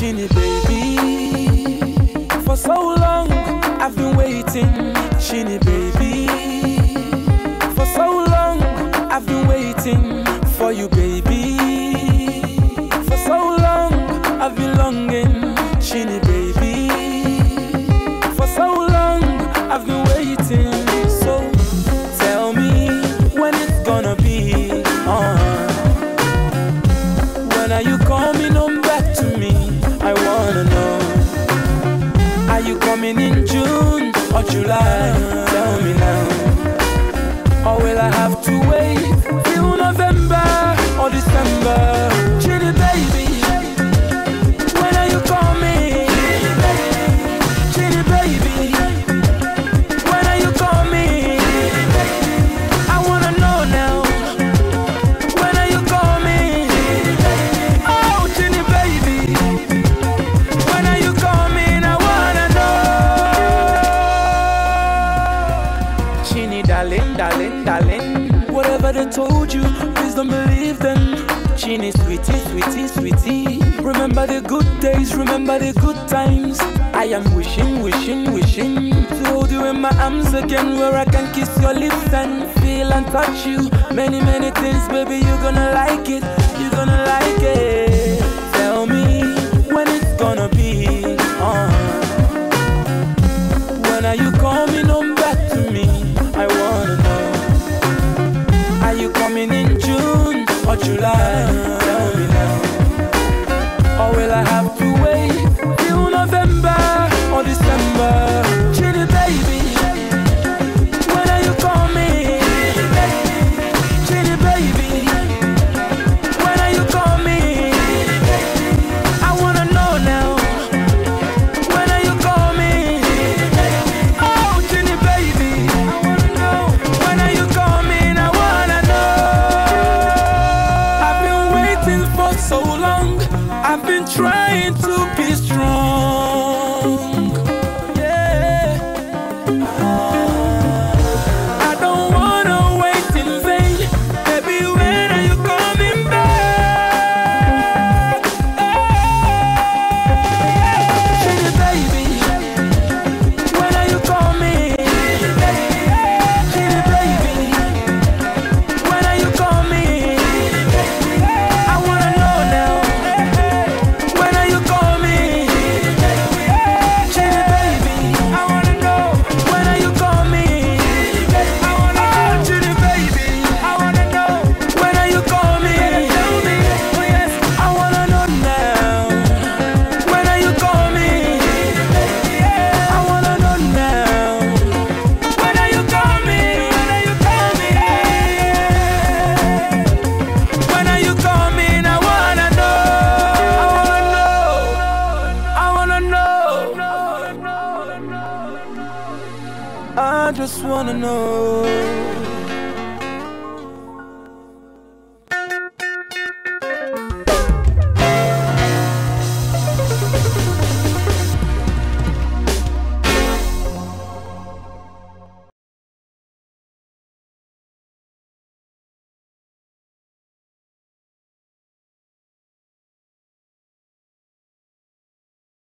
Chini baby, for so long I've been waiting. Chini baby. I've been waiting for you, baby. For so long, I've been longing, Chini, baby. For so long, I've been waiting. So tell me when it's gonna be. Uh-huh. When are you coming home back to me? I wanna know. Are you coming in June or July? darling, darling, darling. Whatever they told you, please don't believe them. Chinny, sweetie, sweetie, sweetie. Remember the good days, remember the good times. I am wishing, wishing, wishing to hold you in my arms again, where I can kiss your lips and feel and touch you. Many, many things, baby, you're gonna like it, you're gonna like it. July. been trying to be just wanna know.